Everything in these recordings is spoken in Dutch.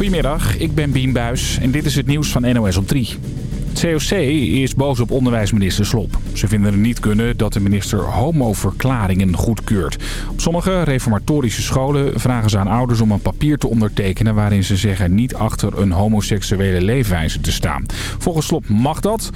Goedemiddag, ik ben Bien Buis en dit is het nieuws van NOS op 3. Het COC is boos op onderwijsminister Slop. Ze vinden het niet kunnen dat de minister homoverklaringen goedkeurt. Op sommige reformatorische scholen vragen ze aan ouders om een papier te ondertekenen... waarin ze zeggen niet achter een homoseksuele leefwijze te staan. Volgens Slop mag dat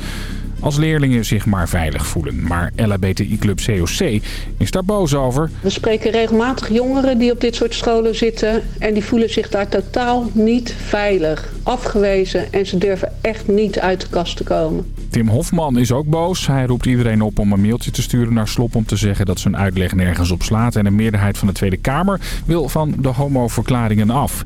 als leerlingen zich maar veilig voelen. Maar LHBTI-club COC is daar boos over. We spreken regelmatig jongeren die op dit soort scholen zitten... en die voelen zich daar totaal niet veilig, afgewezen... en ze durven echt niet uit de kast te komen. Tim Hofman is ook boos. Hij roept iedereen op om een mailtje te sturen naar Slop om te zeggen dat zijn uitleg nergens op slaat. En een meerderheid van de Tweede Kamer wil van de homoverklaringen af.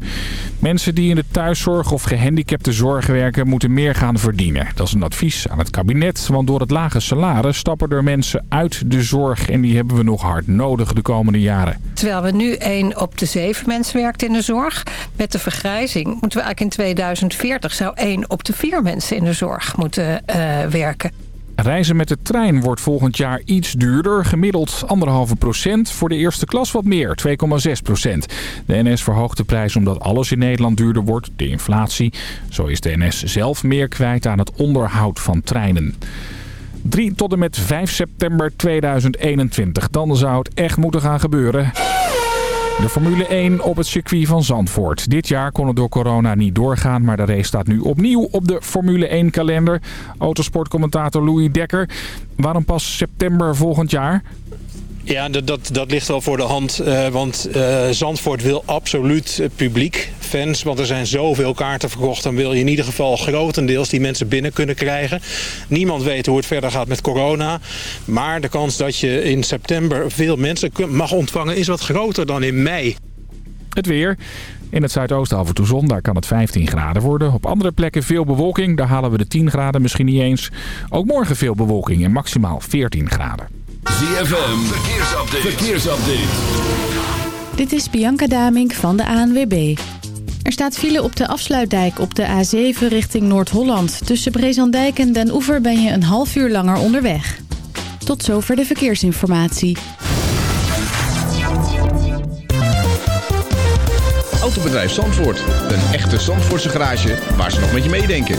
Mensen die in de thuiszorg of gehandicapte zorg werken moeten meer gaan verdienen. Dat is een advies aan het kabinet, want door het lage salaris stappen er mensen uit de zorg. En die hebben we nog hard nodig de komende jaren. Terwijl we nu 1 op de 7 mensen werkt in de zorg. Met de vergrijzing moeten we eigenlijk in 2040 zou 1 op de 4 mensen in de zorg moeten uh, werken. Reizen met de trein wordt volgend jaar iets duurder. Gemiddeld 1,5 procent. Voor de eerste klas wat meer, 2,6 procent. De NS verhoogt de prijs omdat alles in Nederland duurder wordt. De inflatie. Zo is de NS zelf meer kwijt aan het onderhoud van treinen. 3 tot en met 5 september 2021. Dan zou het echt moeten gaan gebeuren. De Formule 1 op het circuit van Zandvoort. Dit jaar kon het door corona niet doorgaan, maar de race staat nu opnieuw op de Formule 1-kalender. Autosportcommentator Louis Dekker. Waarom pas september volgend jaar? Ja, dat, dat, ligt wel voor de hand. Uh, want uh, Zandvoort wil absoluut publiek, fans. Want er zijn zoveel kaarten verkocht. Dan wil je in ieder geval grotendeels die mensen binnen kunnen krijgen. Niemand weet hoe het verder gaat met corona. Maar de kans dat je in september veel mensen mag ontvangen... is wat groter dan in mei. Het weer. In het zuidoosten af en toe zon, daar kan het 15 graden worden. Op andere plekken veel bewolking, daar halen we de 10 graden misschien niet eens. Ook morgen veel bewolking en maximaal 14 graden. ZFM, verkeersupdate. verkeersupdate. Dit is Bianca Damink van de ANWB. Er staat file op de afsluitdijk op de A7 richting Noord-Holland. Tussen Brezandijk en Den Oever ben je een half uur langer onderweg. Tot zover de verkeersinformatie. Autobedrijf Zandvoort. Een echte Zandvoortse garage waar ze nog met je meedenken.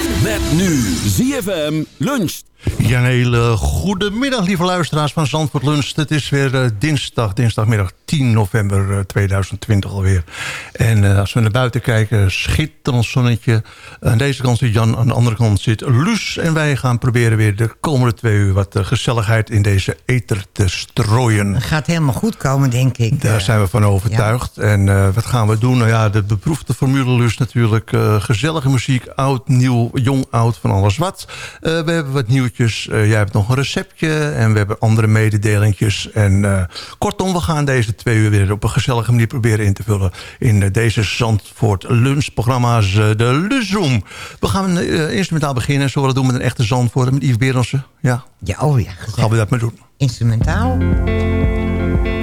Met nu ZFM luncht. Ja, een hele goede middag, lieve luisteraars van Zandvoort Lunch. Het is weer uh, dinsdag, dinsdagmiddag 10 november uh, 2020 alweer. En uh, als we naar buiten kijken, schitterend zonnetje. Aan deze kant zit Jan, aan de andere kant zit Luus. En wij gaan proberen weer de komende twee uur wat gezelligheid in deze ether te strooien. Het gaat helemaal goed komen, denk ik. Daar zijn we van overtuigd. Ja. En wat gaan we doen? Nou ja, de beproefde formule Luus natuurlijk. gezellige muziek, oud, nieuw, jong, oud, van alles wat. we hebben wat nieuwtjes. Uh, jij hebt nog een receptje en we hebben andere mededelingjes. En uh, kortom, we gaan deze twee uur weer op een gezellige manier proberen in te vullen... in deze Zandvoort lunchprogramma's, de Luzum. We gaan instrumentaal beginnen, zullen we dat doen met een echte Zandvoort... met Yves Berensen. Ja, ja oh ja. Gezegd. Gaan we dat maar doen. Instrumentaal?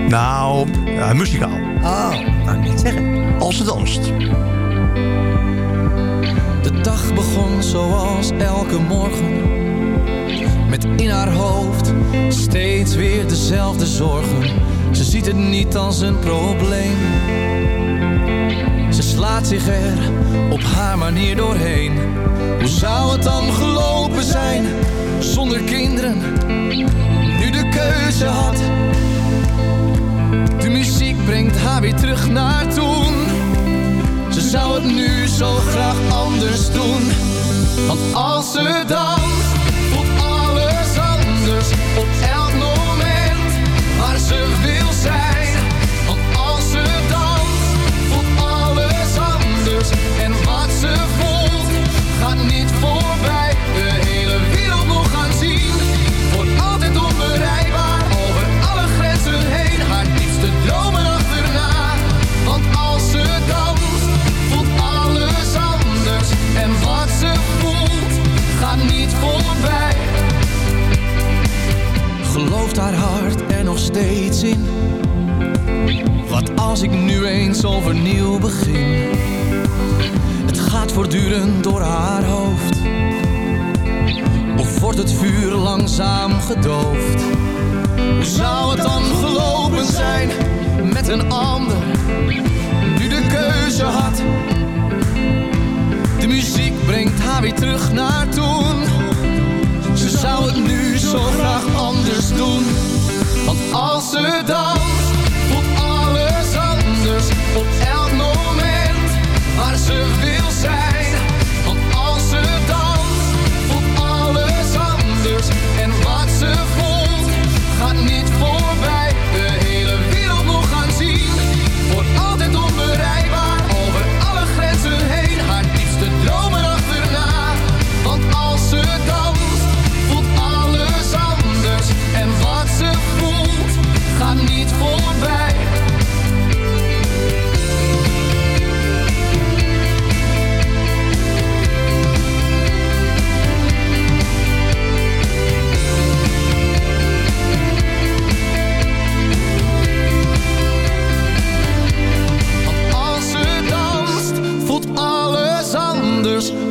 Nou, muzikaal. Oh, kan ik niet zeggen. Als ze danst. Begon zoals elke morgen met in haar hoofd steeds weer dezelfde zorgen. Ze ziet het niet als een probleem. Ze slaat zich er op haar manier doorheen. Hoe zou het dan gelopen zijn zonder kinderen? Nu de keuze had. De muziek brengt haar weer terug naar toen. Zou het nu zo graag anders doen. Want als ze danst, voelt alles anders op elk moment waar ze wil zijn. Want als ze danst, voelt alles anders. En wat ze voelt, gaat niet voorbij. Wat als ik nu eens overnieuw begin? Het gaat voortdurend door haar hoofd. Of wordt het vuur langzaam gedoofd? Hoe zou het dan gelopen zijn met een ander? Nu de keuze had. De muziek brengt haar weer terug naar toen. Ze zou het nu zo graag anders doen. Want als ze danst, voelt alles anders op elk moment waar ze wil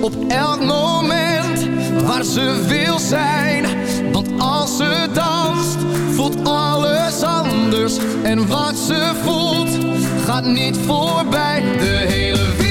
op elk moment waar ze wil zijn. Want als ze danst, voelt alles anders. En wat ze voelt, gaat niet voorbij. De hele wereld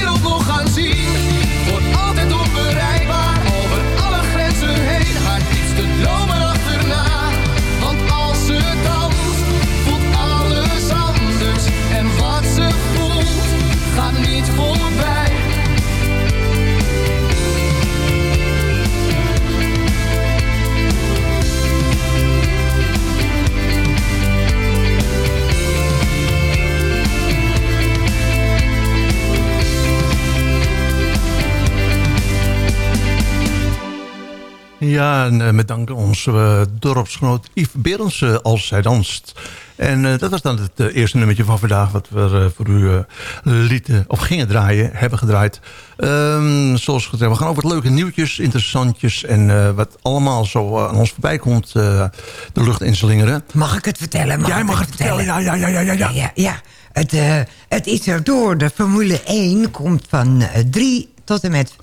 Ja, en eh, met dank aan onze eh, dorpsgenoot Yves Berends eh, als zij danst. En dat was dan het eerste nummertje van vandaag... wat we voor u lieten, of gingen draaien, hebben gedraaid. Ehm, zoals gezegd, we gaan over het leuke nieuwtjes, interessantjes... en wat allemaal zo aan ons voorbij komt de lucht inslingeren. Mag ik het vertellen? Jij mag het vertellen, ja, ja, ja, ja, ja. Ja, ja, ja. Het, eh, het is erdoor. De Formule 1 komt van eh, 3 tot en met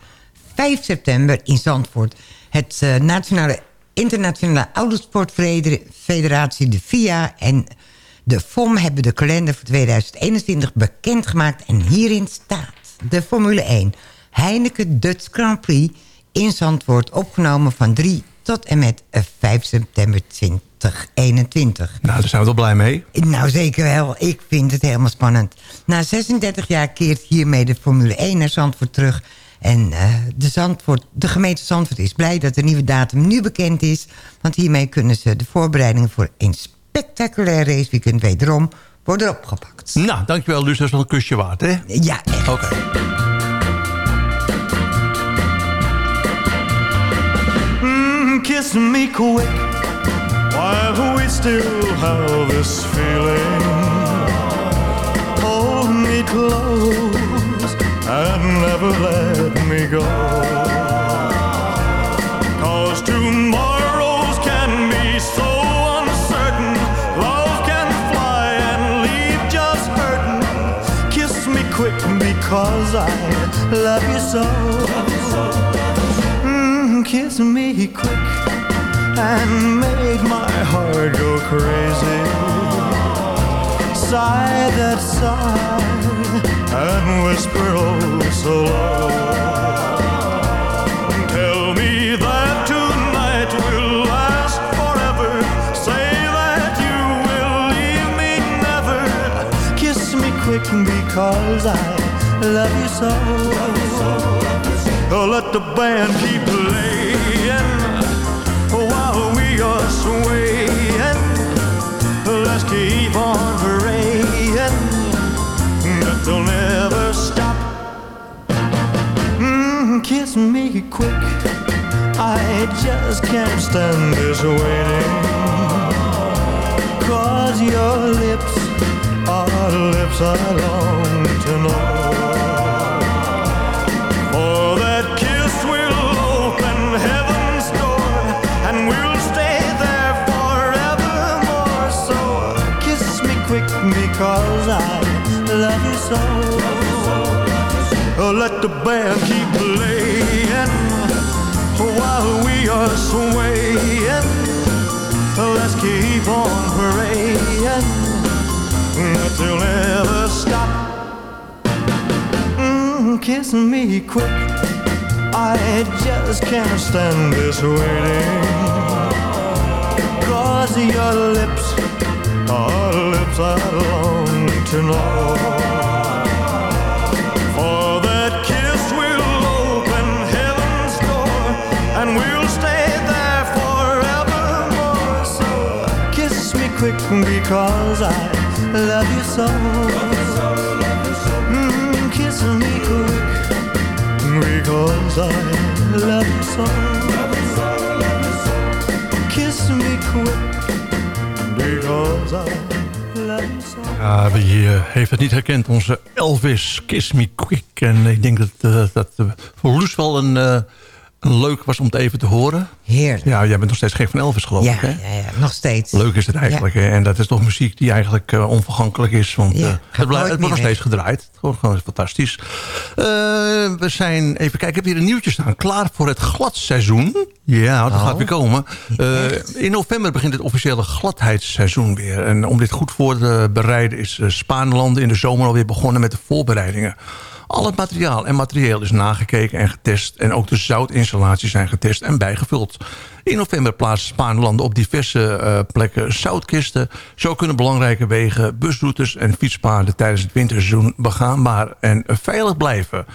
5 september in Zandvoort. Het eh, Nationale Internationale Autosportfederatie, de FIA... en de FOM hebben de kalender voor 2021 bekendgemaakt. En hierin staat de Formule 1. Heineken Dutch Grand Prix in Zandvoort opgenomen van 3 tot en met eh, 5 september 2021. Nou, daar zijn we wel blij mee. Nou, zeker wel. Ik vind het helemaal spannend. Na 36 jaar keert hiermee de Formule 1 naar Zandvoort terug. En eh, de, Zandvoort, de gemeente Zandvoort is blij dat de nieuwe datum nu bekend is. Want hiermee kunnen ze de voorbereidingen voor een spectaculair raceweekend wederom worden opgepakt. Nou, dankjewel Luus. Dat is wel een kusje waard, hè? Ja, echt. Oké. Mm, kiss me quick while we still have this feeling. Hold me close and never let me go. Cause tomorrows can be so uncertain. Love can fly and leave just hurting. Kiss me quick because I love you so. Mm, kiss me quick and make my heart go crazy. Sigh that sigh and whisper oh so low. Tell me that tonight will last forever. Say that you will leave me never. Kiss me quick because I love you so. Oh, let the band keep playing kiss me quick. I just can't stand this waiting. Cause your lips are lips I long to know. For that kiss will open heaven's door and we'll stay there forevermore. So kiss me quick because I love you so. Let the band keep playing while we are swaying. Let's keep on praying that they'll never stop. Mm, kiss me quick. I just can't stand this waiting. Cause your lips are lips I long to know. Quick because I love you so. Mm, kiss me quick because I love you so. Kiss me quick because I love you so. Ja, wie eh, heeft het niet herkend? Onze Elvis, Kiss Me Quick. En ik denk dat eh, dat eh, voor Loes wel een leuk was om het even te horen. Heerlijk. Ja, jij bent nog steeds gek van Elvis, geloof Ja, ik, hè? ja, ja, nog steeds. Leuk is het eigenlijk. hè? En dat is toch muziek die eigenlijk eh, onvergankelijk is. Want Ja, eh, het, blijft- het wordt nog steeds gedraaid. Wordt gewoon fantastisch. Eh, we zijn, even kijken, ik heb hier een nieuwtje staan. Klaar voor het gladseizoen. Ja, dat Oh. gaat weer komen. In november begint het officiële gladheidsseizoen weer. En om dit goed voor te bereiden is uh, Spaanlanden in de zomer alweer begonnen met de voorbereidingen. Al het materiaal en materieel is nagekeken en getest. En ook de zoutinstallaties zijn getest en bijgevuld. In november plaatst Spaanlanden op diverse eh, plekken zoutkisten. Zo kunnen belangrijke wegen, busroutes en fietspaden... tijdens het winterseizoen begaanbaar en veilig blijven.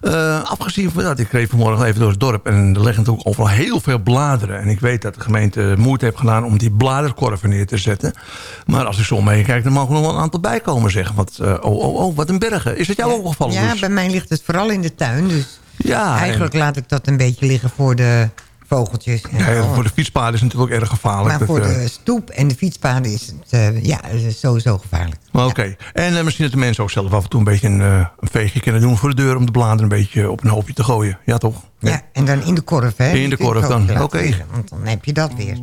Eh, afgezien van dat, ik reed vanmorgen even door het dorp... en er liggen natuurlijk overal heel veel bladeren. En ik weet dat de gemeente moeite heeft gedaan om die bladerkorven neer te zetten. Maar als ik zo meekijk, dan mogen er nog wel een aantal bijkomen zeggen. Want, eh, oh, oh, oh, wat een bergen. Is het jou ook opgevallen? Ja, bij mij ligt het vooral in de tuin. Dus Ja, eigenlijk laat ik dat een beetje liggen voor de vogeltjes. voor de fietspaden is het natuurlijk ook erg gevaarlijk. maar voor eh, de stoep en de fietspaden is het eh, ja, sowieso gevaarlijk. Oké. En eh, misschien dat de mensen ook zelf af en toe een beetje een, eh, een veegje kunnen doen voor de deur... om de bladeren een beetje op een hoopje te gooien. Ja, toch? Ja, en dan in de korf, hè? In de korf dan, oké. Want dan heb je dat weer.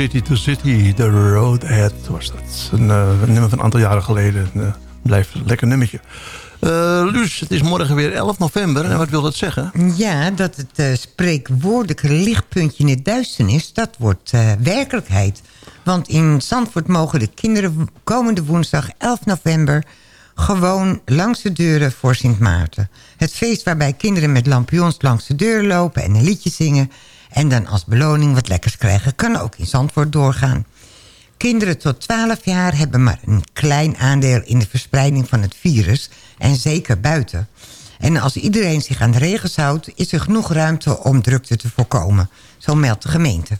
City to City, The Road Ahead was dat. Een, een nummer van een aantal jaren geleden. Blijft een lekker nummertje. Uh, Luus, het is morgen weer 11 november. En wat wil dat zeggen? Ja, dat het spreekwoordelijke lichtpuntje in het duisternis... dat wordt werkelijkheid. Want in Zandvoort mogen de kinderen komende woensdag 11 november... gewoon langs de deuren voor Sint Maarten. Het feest waarbij kinderen met lampions langs de deur lopen... en een liedje zingen... en dan als beloning wat lekkers krijgen... kan ook in Zandvoort doorgaan. Kinderen tot 12 jaar hebben maar een klein aandeel in de verspreiding van het virus... en zeker buiten. En als iedereen zich aan de regels houdt... is er genoeg ruimte om drukte te voorkomen. Zo meldt de gemeente.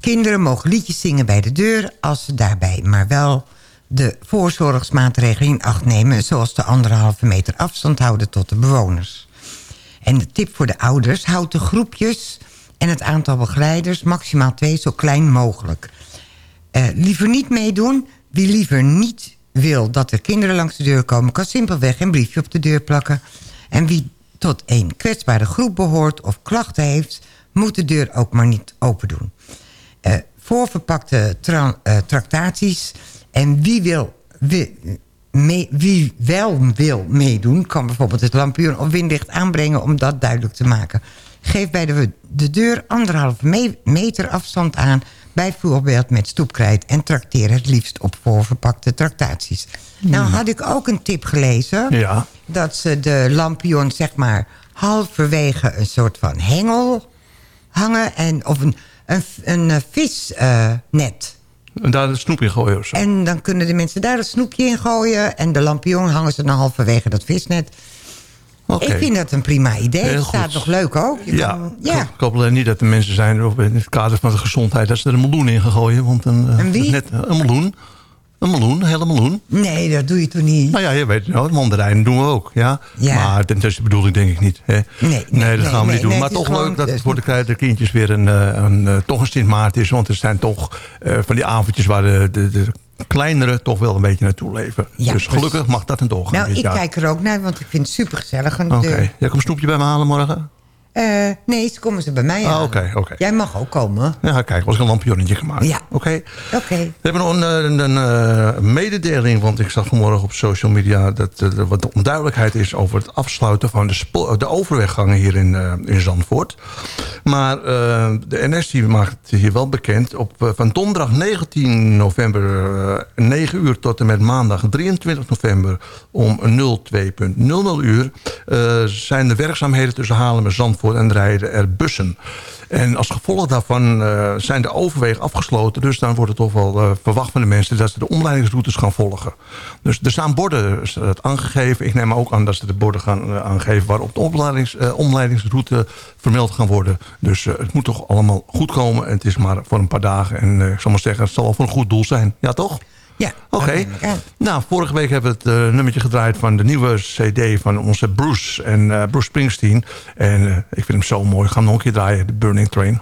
Kinderen mogen liedjes zingen bij de deur... als ze daarbij maar wel de voorzorgsmaatregelen in acht nemen... zoals de anderhalve meter afstand houden tot de bewoners. En de tip voor de ouders... houdt de groepjes en het aantal begeleiders... maximaal twee zo klein mogelijk... Uh, liever niet meedoen. Wie liever niet wil dat er kinderen langs de deur komen... kan simpelweg een briefje op de deur plakken. En wie tot een kwetsbare groep behoort of klachten heeft... moet de deur ook maar niet open doen. Uh, voorverpakte uh, tractaties. En wie, wil, wie, wel wil meedoen... kan bijvoorbeeld het lampuur of windlicht aanbrengen... om dat duidelijk te maken. Geef bij de, de deur anderhalve me meter afstand aan bijvoorbeeld met stoepkrijt... en trakteer het liefst op voorverpakte tractaties. Hmm. Nou had ik ook een tip gelezen... Ja. dat ze de lampion zeg maar halverwege een soort van hengel hangen... En, of een, een, een visnet. Uh, en daar de snoep in gooien of zo? En dan kunnen de mensen daar het snoepje in gooien... en de lampion hangen ze dan halverwege dat visnet... Okay. Ik vind dat een prima idee. Heel het staat nog leuk ook. Je ja, kan, ja. ik hoop alleen niet dat de mensen zijn... Of in het kader van de gezondheid... dat ze er een miljoen in gaan gooien. Want een, een wie? Net, een miljoen. Een miljoen, een hele miljoen. Nee, dat doe je toch niet? Nou ja, je weet het nou. Mandarijnen doen we ook. Ja. ja. Maar dat is de bedoeling denk ik niet. Hè? Nee, nee, nee, dat gaan we nee, niet doen. maar toch leuk dat het voor de, de kindjes weer een, een, een, eh, toch een Sint Maarten is. Want er zijn toch uh, van die avondjes waar de, de, de kleinere toch wel een beetje naartoe leven. Ja, dus gelukkig mag dat een doorgaan. Nou, ik jaar. kijk er ook naar, want ik vind het super gezellig. Oké. Okay. Jij komt een snoepje bij me halen morgen? Uh, nee, ze komen ze bij mij ah, okay, oké. Jij mag ook komen. Ja, kijk, was een lampionnetje gemaakt. Ja. Oké. Okay. Oké. Okay. We hebben nog een, een, een, een, mededeling, want ik zag vanmorgen op social media... dat er wat onduidelijkheid is over het afsluiten van de, de overweggangen hier in, uh, in Zandvoort. Maar uh, de NS die maakt hier wel bekend. Op, van donderdag 19 november 9 uur tot en met maandag 23 november om 02.00 uur... zijn de werkzaamheden tussen Haarlem en Zandvoort en rijden er bussen. En als gevolg daarvan uh, zijn de overwegen afgesloten. Dus dan wordt het toch wel uh, verwacht van de mensen... dat ze de omleidingsroutes gaan volgen. Dus er staan borden aangegeven. Ik neem ook aan dat ze de borden gaan uh, aangeven... waarop de omleidings, omleidingsroute vermeld gaan worden. Dus het moet toch allemaal goed komen. En het is maar voor een paar dagen. En ik zal maar zeggen, het zal wel voor een goed doel zijn. Ja, toch? Ja. Oké. Okay. Nou, vorige week hebben we het uh, nummertje gedraaid van de nieuwe cd van onze Bruce en uh, Bruce Springsteen. En uh, ik vind hem zo mooi. Ik ga hem nog een keer draaien, The Burning Train.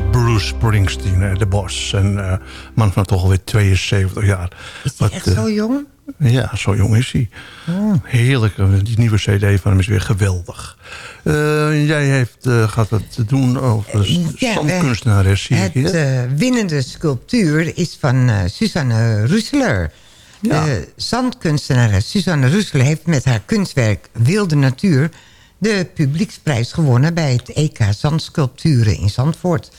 Bruce Springsteen, eh, de bos. Een eh, man van toch alweer 72 jaar. Is hij Wat, echt eh, zo jong? Ja, zo jong is hij. Oh. Heerlijk. eh, Die nieuwe cd van hem is weer geweldig. Eh, jij heeft, eh, gaat het doen over eh, zie ik Het eh, winnende sculptuur is van eh Suzanne Russeler. Ja. De zandkunstenares Suzanne Russeler heeft met haar kunstwerk Wilde Natuur... de publieksprijs gewonnen bij het EK Zandsculpturen in Zandvoort.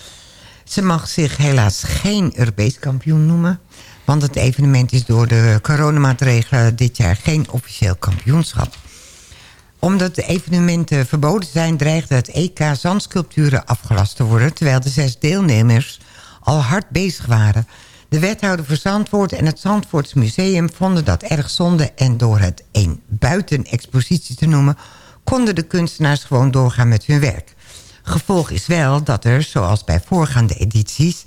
Ze mag zich helaas geen Europees kampioen noemen... want het evenement is door de coronamaatregelen dit jaar geen officieel kampioenschap omdat de evenementen verboden zijn... dreigde het EK zandsculpturen afgelast te worden... terwijl de zes deelnemers al hard bezig waren. De wethouder voor Zandvoort en het Zandvoorts Museum vonden dat erg zonde... en door het een buitenexpositie te noemen... konden de kunstenaars gewoon doorgaan met hun werk. Gevolg is wel dat er, zoals bij voorgaande edities...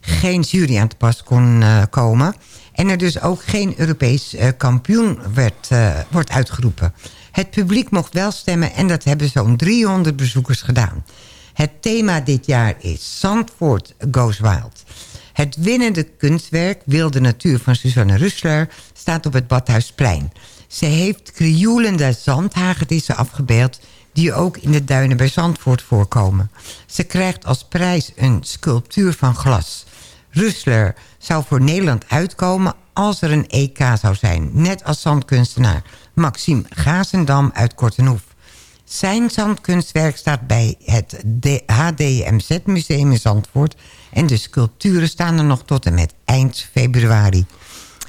geen jury aan te pas kon eh, komen... en er dus ook geen Europees eh, kampioen werd, eh, wordt uitgeroepen. Het publiek mocht wel stemmen en dat hebben zo'n 300 bezoekers gedaan. Het thema dit jaar is Zandvoort Goes Wild. Het winnende kunstwerk Wilde Natuur van Suzanne Russler staat op het Badhuisplein. Ze heeft krioelende zandhagedissen afgebeeld die ook in de duinen bij Zandvoort voorkomen. Ze krijgt als prijs een sculptuur van glas. Russler zou voor Nederland uitkomen als er een EK zou zijn. Net als zandkunstenaar Maxime Gazendam uit Kortenhoef. Zijn zandkunstwerk staat bij het HDMZ Museum in Zandvoort... en de sculpturen staan er nog tot en met eind februari.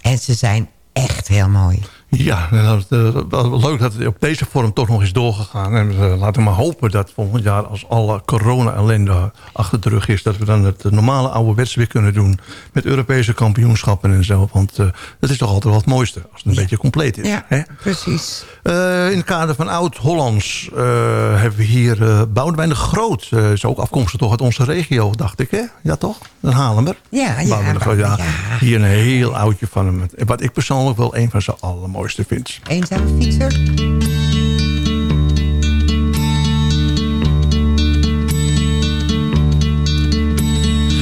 En ze zijn echt heel mooi. Ja, dat, eh, leuk dat het op deze vorm toch nog is doorgegaan. En eh, laten we maar hopen dat volgend jaar als alle corona-ellende achter de rug is... dat we dan het normale ouderwets weer kunnen doen met Europese kampioenschappen en zo. Want eh, dat is toch altijd wel het mooiste als het een beetje compleet is. Ja, hè? precies. Eh, in het kader van Oud-Hollands eh, hebben we hier eh Boudewijn de Groot. Eh, is ook afkomstig toch uit onze regio, dacht ik, hè? Ja, toch? Dan Haarlemmer. Ja, ja, Groot, ja. ja. Hier een heel oudje van hem. Wat ik persoonlijk wel een van zijn allermooiste vind. Eenzame fietser?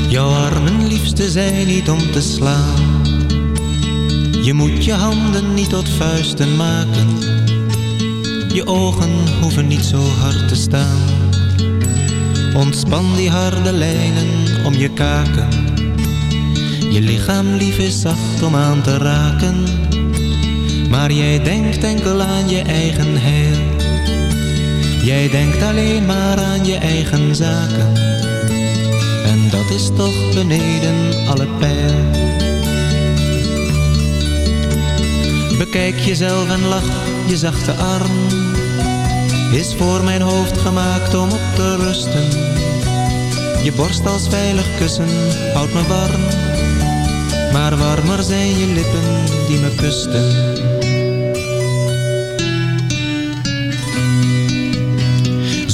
Jouw armen liefste zijn niet om te slaan. Je moet je handen niet tot vuisten maken. Je ogen hoeven niet zo hard te staan. Ontspan die harde lijnen om je kaken. Je lichaam lief is zacht om aan te raken. Maar jij denkt enkel aan je eigen heil. Jij denkt alleen maar aan je eigen zaken. En dat is toch beneden alle pijl. Bekijk jezelf en lach, je zachte arm is voor mijn hoofd gemaakt om op te rusten. Je borst als veilig kussen houdt me warm, maar warmer zijn je lippen die me kusten.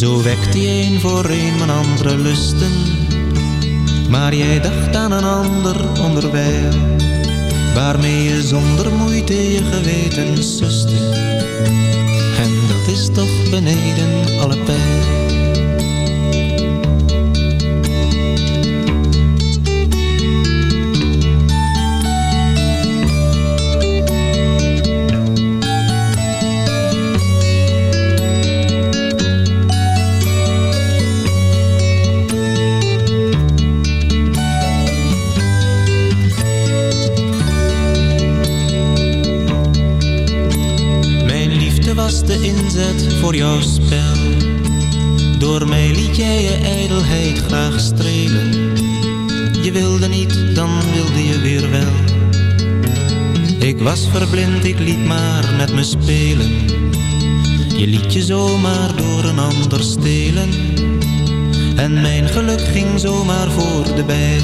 Zo wekt die een voor een mijn andere lusten. Maar jij dacht aan een ander onderwijl Waarmee je zonder moeite je geweten suste En dat is toch beneden alle pijl ijdelheid graag strelen. Je wilde niet, dan wilde je weer wel. Ik was verblind, ik liet maar met me spelen. Je liet je zomaar door een ander stelen. En mijn geluk ging zomaar voor de bijl.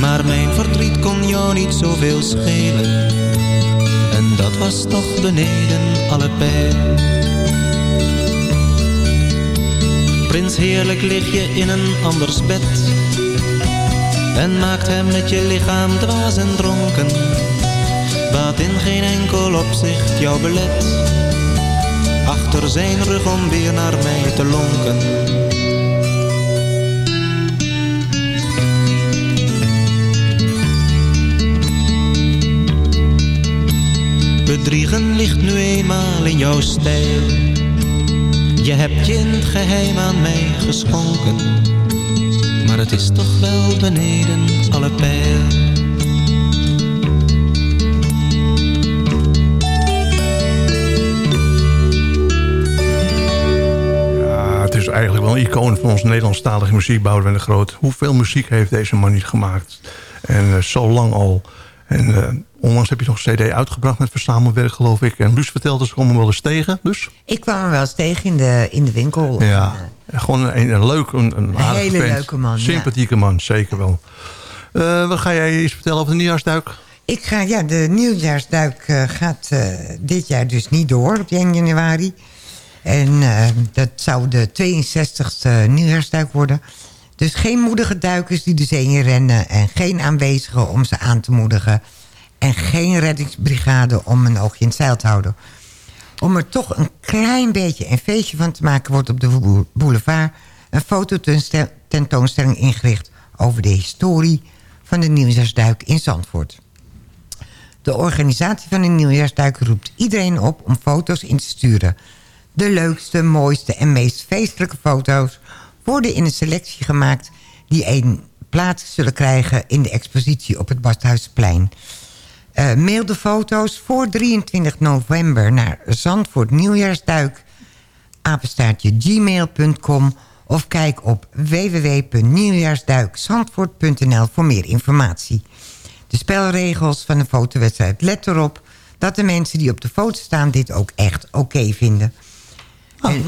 Maar mijn verdriet kon jou niet zoveel schelen. En dat was toch beneden alle pijl. Prins heerlijk lig je in een anders bed En maakt hem met je lichaam dwaas en dronken. Wat in geen enkel opzicht jou belet Achter zijn rug om weer naar mij te lonken. Bedriegen ligt nu eenmaal in jouw stijl. Je hebt je geheim aan mij geschonken, maar het is toch wel beneden alle pijl. Is eigenlijk wel een icoon van onze Nederlandstalige muziek, Boudewijn de Groot. Hoeveel muziek heeft deze man niet gemaakt? En eh, zo lang al. En eh, onlangs heb je nog een cd uitgebracht met verzamelwerk, geloof ik. En Luus vertelde, ze komen wel eens tegen, dus? Ik kwam hem wel eens tegen in de, in de winkel. Ja, gewoon een, een leuk, een, een hele vent. leuke man, ja. Sympathieke man, zeker wel. Eh, wat ga jij iets vertellen over de nieuwjaarsduik? Ik ga, ja, de nieuwjaarsduik eh, gaat eh, dit jaar dus niet door op 1 januari. En eh, dat zou de 62e nieuwjaarsduik worden. Dus geen moedige duikers die de zee rennen... en geen aanwezigen om ze aan te moedigen... en geen reddingsbrigade om een oogje in het zeil te houden. Om er toch een klein beetje een feestje van te maken... wordt op de boulevard een fototentoonstelling ingericht... over de historie van de nieuwjaarsduik in Zandvoort. De organisatie van de nieuwjaarsduik roept iedereen op om foto's in te sturen. De leukste, mooiste en meest feestelijke foto's worden in een selectie gemaakt... die een plaats zullen krijgen in de expositie op het Badhuisplein. Eh, mail de foto's voor 23 november naar Zandvoort Nieuwjaarsduik... apenstaartje gmail.com of kijk op www.nieuwjaarsduikzandvoort.nl voor meer informatie. De spelregels van de fotowedstrijd. Let erop dat de mensen die op de foto staan dit ook echt oké vinden. En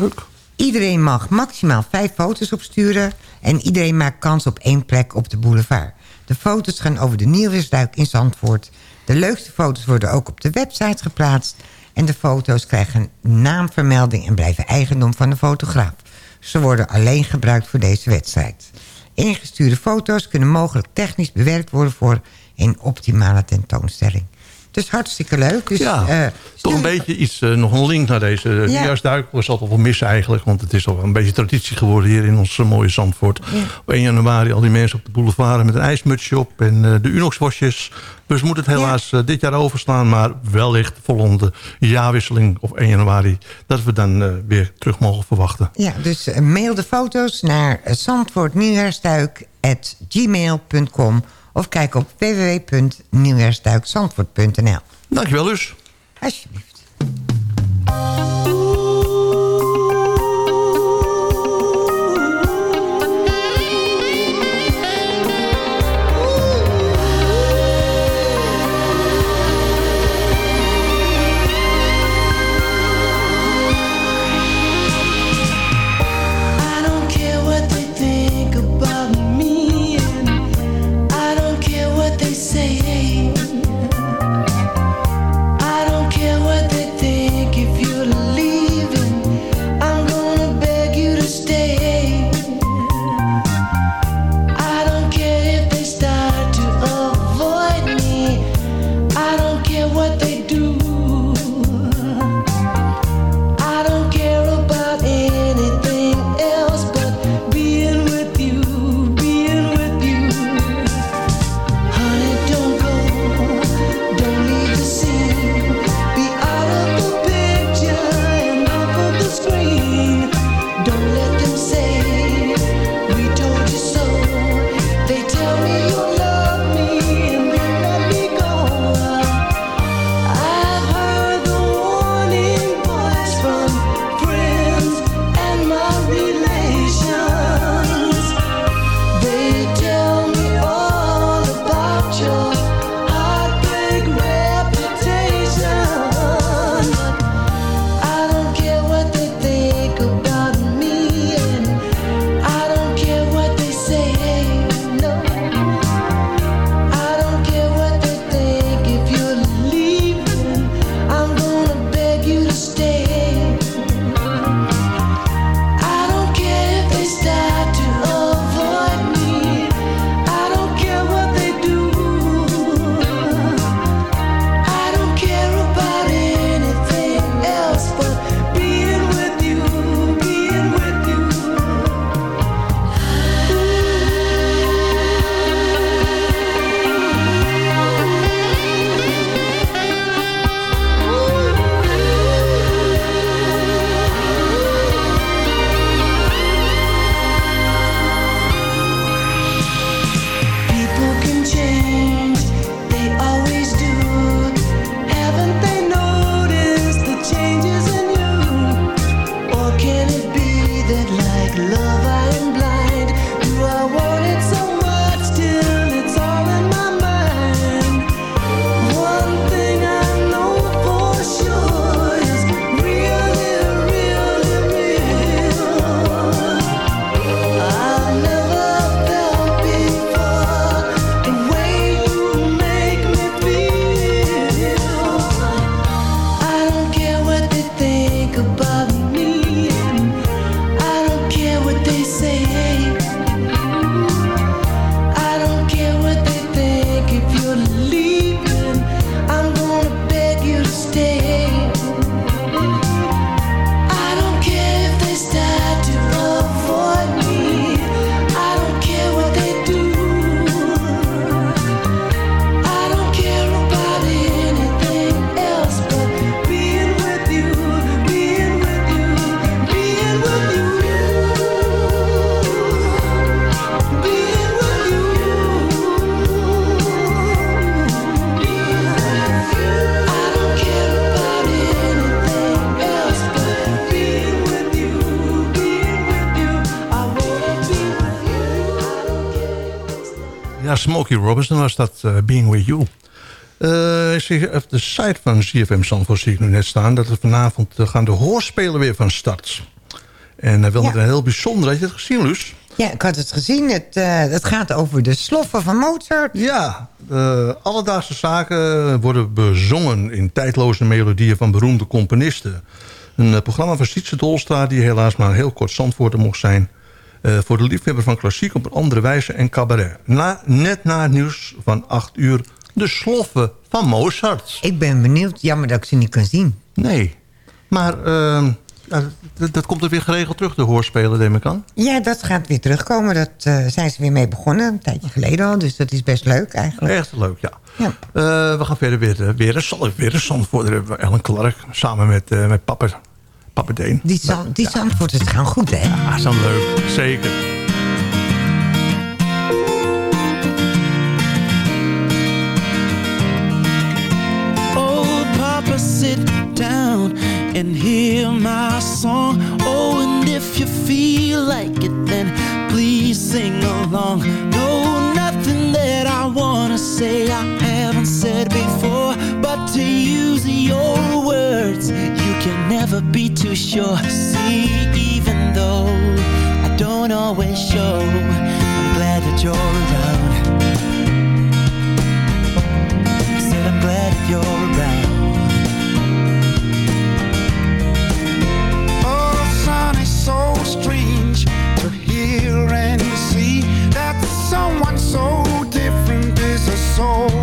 Iedereen mag maximaal vijf foto's opsturen... en iedereen maakt kans op één plek op de boulevard. De foto's gaan over de Nieuwjaarsduik in Zandvoort. De leukste foto's worden ook op de website geplaatst... en de foto's krijgen naamvermelding... en blijven eigendom van de fotograaf. Ze worden alleen gebruikt voor deze wedstrijd. Ingestuurde foto's kunnen mogelijk technisch bewerkt worden... voor een optimale tentoonstelling. Dus hartstikke leuk. Dus, ja, eh, toch een beetje iets, eh, nog een link naar deze Ja. nieuwjaarsduik. We zal toch wel missen eigenlijk, want het is al een beetje traditie geworden hier in ons eh, mooie Zandvoort. Op 1 januari al die mensen op de boulevard met een ijsmutsje op en eh, de Unox-wasjes. Dus we moeten het helaas eh, dit jaar overslaan, maar wellicht volgende jaarwisseling of 1 januari, dat we dan eh, weer terug mogen verwachten. Ja, dus eh, mail de foto's naar eh, zandvoortnieuwjaarsduik.gmail.com of kijk op www.nieuwjaarsduikzandvoort.nl. Dankjewel dus. Alsjeblieft. Smokey Robinson was dat, eh, Being With You. Eh, ik zie op de site van CFM Zandvoort zie ik nu net staan... dat er vanavond eh, gaan de hoorspelen weer van start. En wil met een heel bijzonder... Had je het gezien, Luus? Ja, ik had het gezien. Het, het gaat over de sloffen van Mozart. Ja, alledaagse zaken worden bezongen in tijdloze melodieën van beroemde componisten. Een programma van Sietse Dolstra die helaas maar heel kort zandwoorden mocht zijn... Uh, voor de liefhebber van klassiek op een andere wijze en cabaret. Na, net na het nieuws van 8 uur de sloffen van Mozart. Ik ben benieuwd. Jammer dat ik ze niet kan zien. Nee, maar uh, ja, dat, dat, komt er weer geregeld terug, de hoorspelen, neem ik aan. Ja, dat gaat weer terugkomen. Dat uh, zijn ze weer mee begonnen, een tijdje geleden al. Dus dat is best leuk eigenlijk. Echt leuk, ja. ja. Uh, we gaan verder weer, weer, een, weer een Zandvoort. Ellen Clark, samen met, met Papa, Papa Deen. Die, zand, die ja. Zandvoorters gaan goed, hè? Ja, zijn leuk. Zeker. sit down and hear my song. Oh, and if you feel like it, then please sing along. No, nothing that I wanna say I haven't said before, but to use your words, never be too sure. See, even though I don't always show, I'm glad that you're around. Said I'm glad that you're around. Oh, so strange to hear and see that someone so different is a soul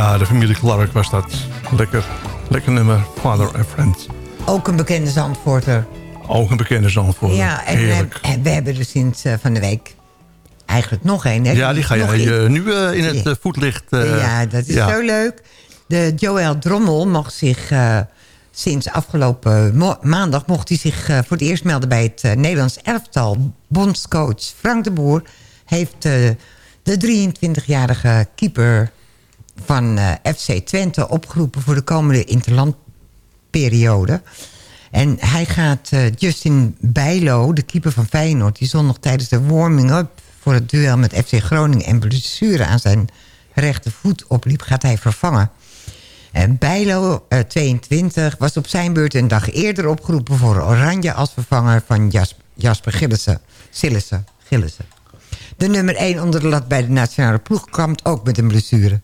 familie Clark was dat. Lekker, lekker nummer, Father and Friend. Ook een bekende Zandvoorter. Ook een bekende Zandvoort. Ja, en, Heerlijk. we hebben er sinds eh, van de week eigenlijk nog één. hè? Ja, die ga in- eh, nu eh, in het voetlicht... ja, dat is ja. zo leuk. De Joël Drommel mag zich sinds afgelopen maandag... mocht hij zich voor het eerst melden bij het Nederlands elftal. Bondscoach Frank de Boer heeft de 23-jarige keeper van eh, FC Twente opgeroepen... voor de komende interlandperiode. En hij gaat eh, Justin Bijlo, de keeper van Feyenoord... die zondag tijdens de warming-up voor het duel met FC Groningen... en blessure aan zijn rechtervoet opliep, gaat hij vervangen. En Bijlo, eh, 22, was op zijn beurt een dag eerder opgeroepen... voor Oranje als vervanger van Jas- Jasper Gillissen. Sillissen. De nummer 1 onder de lat bij de nationale ploeg kampt ook met een blessure.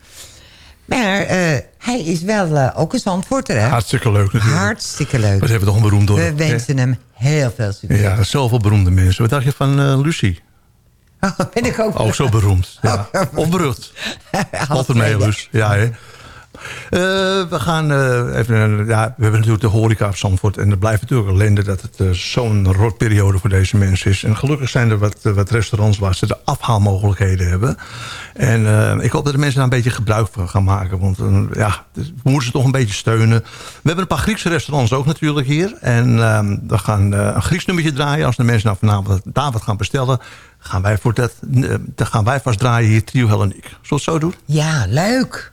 Maar eh, hij is wel eh, ook een Zandvoorter, hè? Hartstikke leuk natuurlijk. Hartstikke leuk. We hebben toch een beroemd dorp. We wensen hem heel veel succes. Ja, zoveel beroemde mensen. Wat dacht je van eh, Lucie? ben ik ook. Ook zo beroemd. Ja. Of berucht. Valt er mee, Luus. Ja, hè? Eh, we gaan eh, even... eh, ja, we hebben natuurlijk de horeca op Zandvoort. En het blijft natuurlijk ellende dat het zo'n rotperiode voor deze mensen is. En gelukkig zijn er wat, wat restaurants waar ze de afhaalmogelijkheden hebben. En ik hoop dat de mensen daar een beetje gebruik van gaan maken. Want ja, dus we moeten ze toch een beetje steunen. We hebben een paar Griekse restaurants ook natuurlijk hier. En eh, we gaan een Grieks nummertje draaien. Als de mensen nou vanavond daar wat gaan bestellen... gaan wij, voor dat, gaan wij vast draaien hier Trio. Zullen we het zo doen? Ja, leuk.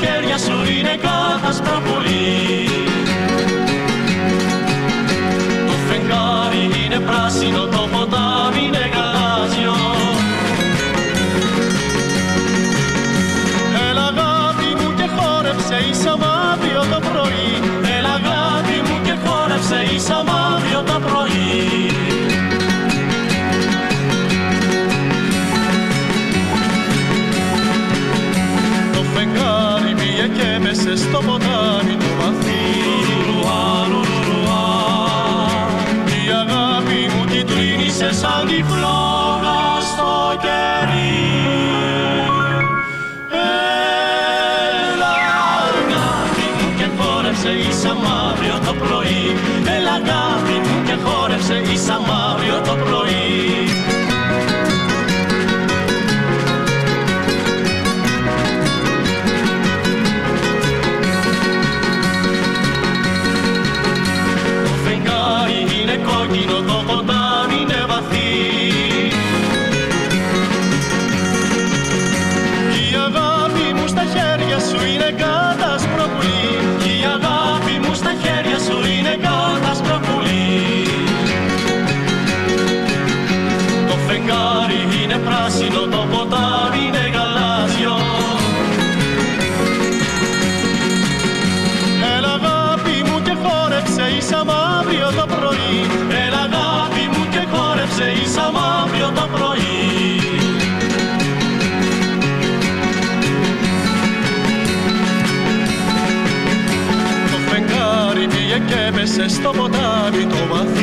Χέρια σου είναι κάτασπρο πουλί descendit blanc. Έλα αγάπη μου και χόρεψε ίσα μ' αύριο το πρωί. Το φεγγάρι πήγε και πέσε στο ποτάμι το βαθύ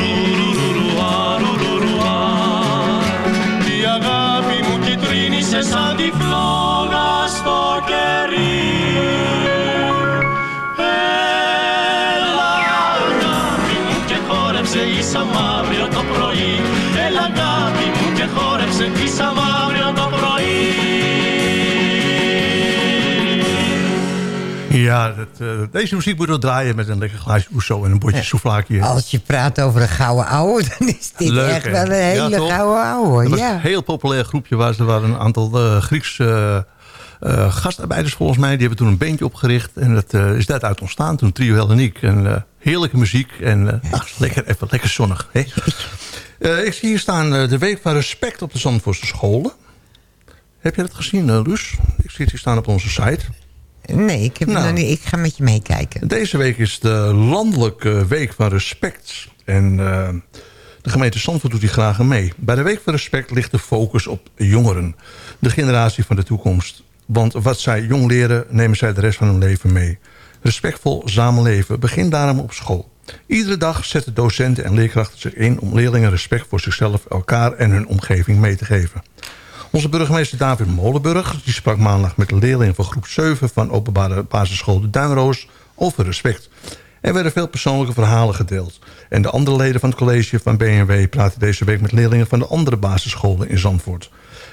Ja, dat, eh, deze muziek moet wel draaien met een lekker glaasje oeso en een bordje souvlaki. Als je praat over een gouden ouwe, dan is dit Leuk, echt wel een hele gouden ouwe. Dat Ja. een heel populair groepje waar, ze, waar een aantal eh, Griekse eh, gastarbeiders volgens mij... die hebben toen een bandje opgericht en dat is daaruit ontstaan. Toen Trio Helleniek en heerlijke muziek en ach, lekker, even lekker zonnig. Hè? Ik zie hier staan de Week van Respect op de Zandvoortse scholen. Heb je dat gezien, uh, Luus? Ik zie het hier staan op onze site. Nee, ik, heb Nou. nog niet, ik ga met je meekijken. Deze week is de landelijke week van respect. En eh, De gemeente Zandvoort doet hier graag mee. Bij de Week van Respect ligt de focus op jongeren. De generatie van de toekomst. Want wat zij jong leren, nemen zij de rest van hun leven mee. Respectvol samenleven begint daarom op school. Iedere dag zetten docenten en leerkrachten zich in... om leerlingen respect voor zichzelf, elkaar en hun omgeving mee te geven. Onze burgemeester David Molenburg die sprak maandag met leerlingen van groep 7... van openbare basisschool De Duinroos over respect. Er werden veel persoonlijke verhalen gedeeld. En de andere leden van het college van BNW praten deze week met leerlingen van de andere basisscholen in Zandvoort.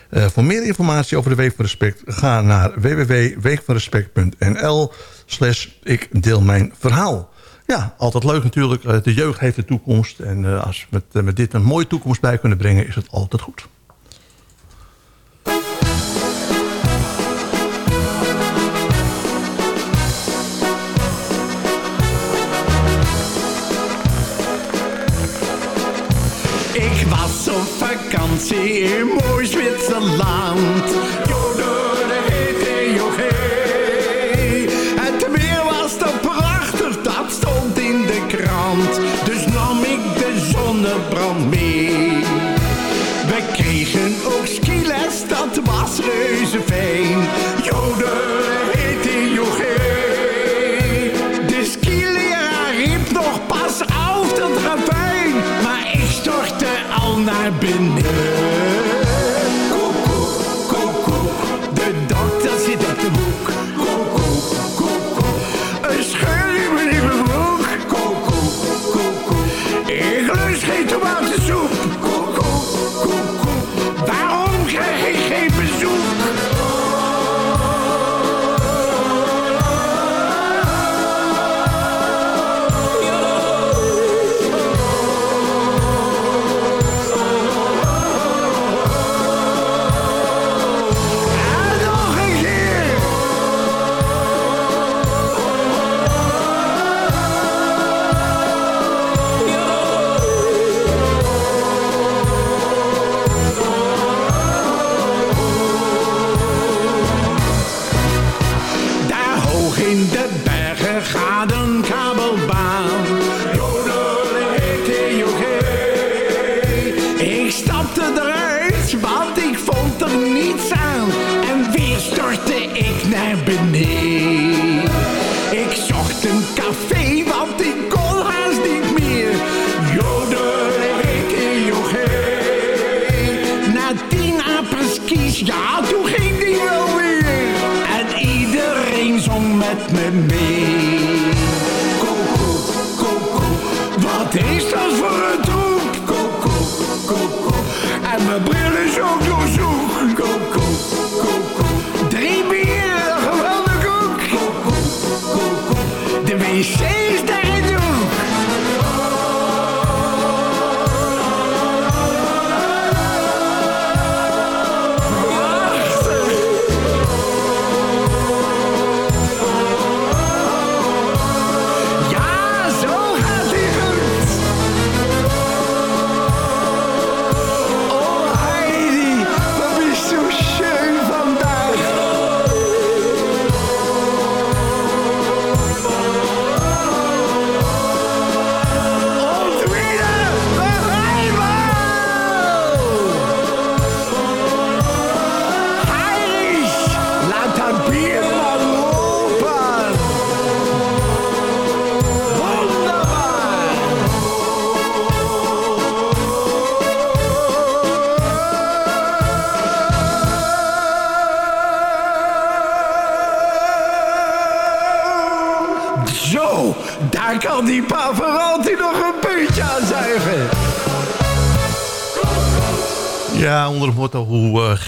Uh, voor meer informatie over de Week van Respect ga naar www.weekvanrespect.nl slash ik deel mijn verhaal. Ja, altijd leuk natuurlijk. Uh, de jeugd heeft de toekomst. En uh, als we met dit een mooie toekomst bij kunnen brengen, is het altijd goed. Vakantie in mooi Zwitserland.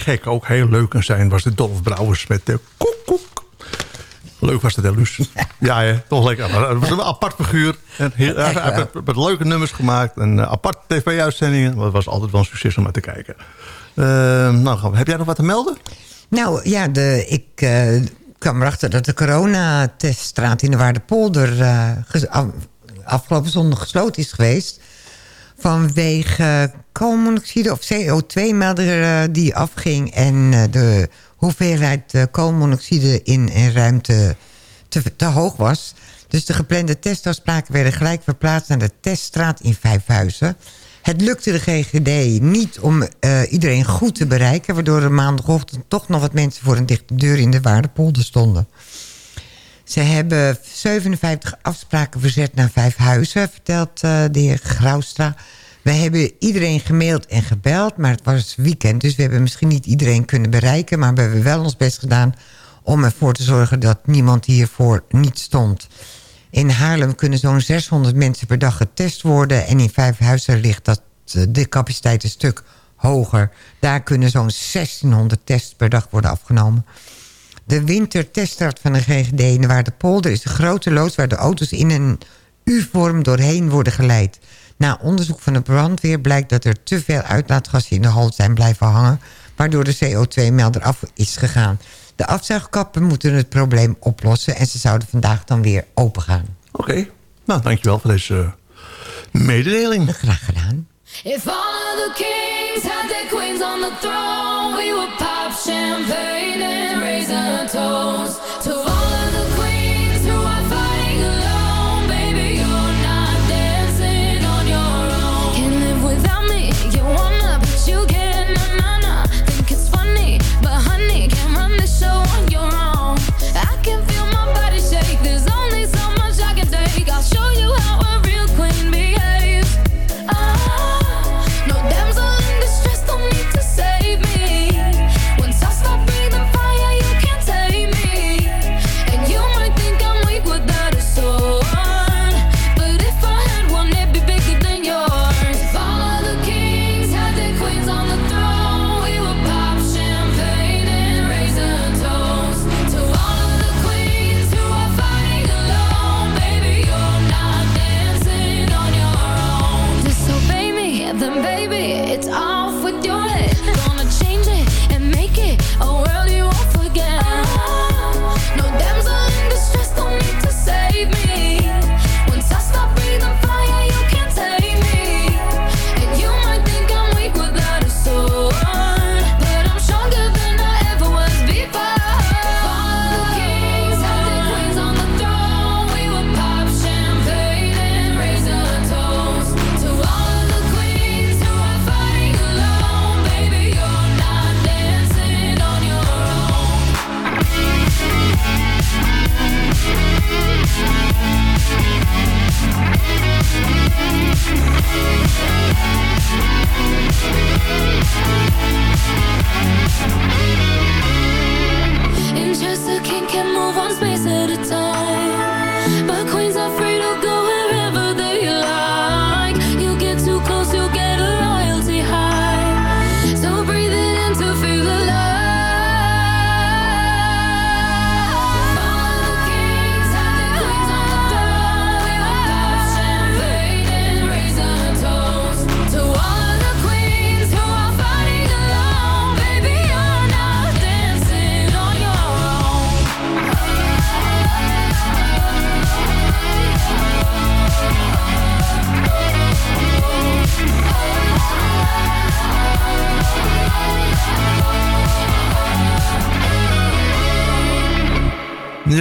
Gek ook heel leuk kan zijn... was de Dolf Brouwers met de koekoek. Leuk was het, hè, Luus? Ja, hè, toch lekker. Maar Het was een apart figuur. En heel, hij heeft met, leuke nummers gemaakt. En uh, aparte tv-uitzendingen. Dat was altijd wel een succes om naar te kijken. Eh, nou, heb jij nog wat te melden? Nou ja, de, ik eh, kwam erachter dat de coronateststraat in de Waardepolder... eh, af- afgelopen zondag gesloten is geweest. Vanwege koolmonoxide of CO2-melder eh, die afging... en eh, de hoeveelheid eh, koolmonoxide in een ruimte te, te hoog was. Dus de geplande testafspraken werden gelijk verplaatst naar de teststraat in Vijfhuizen. Het lukte de GGD niet om iedereen goed te bereiken... waardoor er maandagochtend toch nog wat mensen voor een dichte deur in de Waardepolder stonden. Ze hebben 57 afspraken verzet naar vijf huizen, vertelt de heer Graustra. We hebben iedereen gemaild en gebeld, maar het was weekend... dus we hebben misschien niet iedereen kunnen bereiken... maar we hebben wel ons best gedaan om ervoor te zorgen... dat niemand hiervoor niet stond. In Haarlem kunnen zo'n 600 mensen per dag getest worden... en in vijf huizen ligt dat, eh, de capaciteit een stuk hoger. Daar kunnen zo'n 1600 tests per dag worden afgenomen. De winterteststart van de GGD in de Waardepolder is een grote loods... waar de auto's in een U-vorm doorheen worden geleid. Na onderzoek van de brandweer blijkt dat er te veel uitlaatgassen in de hal zijn blijven hangen... waardoor de CO2-melder af is gegaan. De afzuigkappen moeten het probleem oplossen... en ze zouden vandaag dan weer open gaan. Oké, nou dankjewel voor deze eh, mededeling. Graag gedaan. If all of the kings had their queens on the throne, we would pop champagne and raise a toast to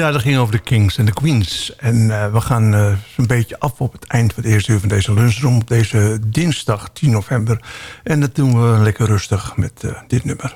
Ja, dat ging over de Kings en de Queens. En eh, we gaan eh, een beetje af op het eind van het eerste uur van deze lunchroom... op deze dinsdag 10 november. En dat doen we lekker rustig met eh, dit nummer.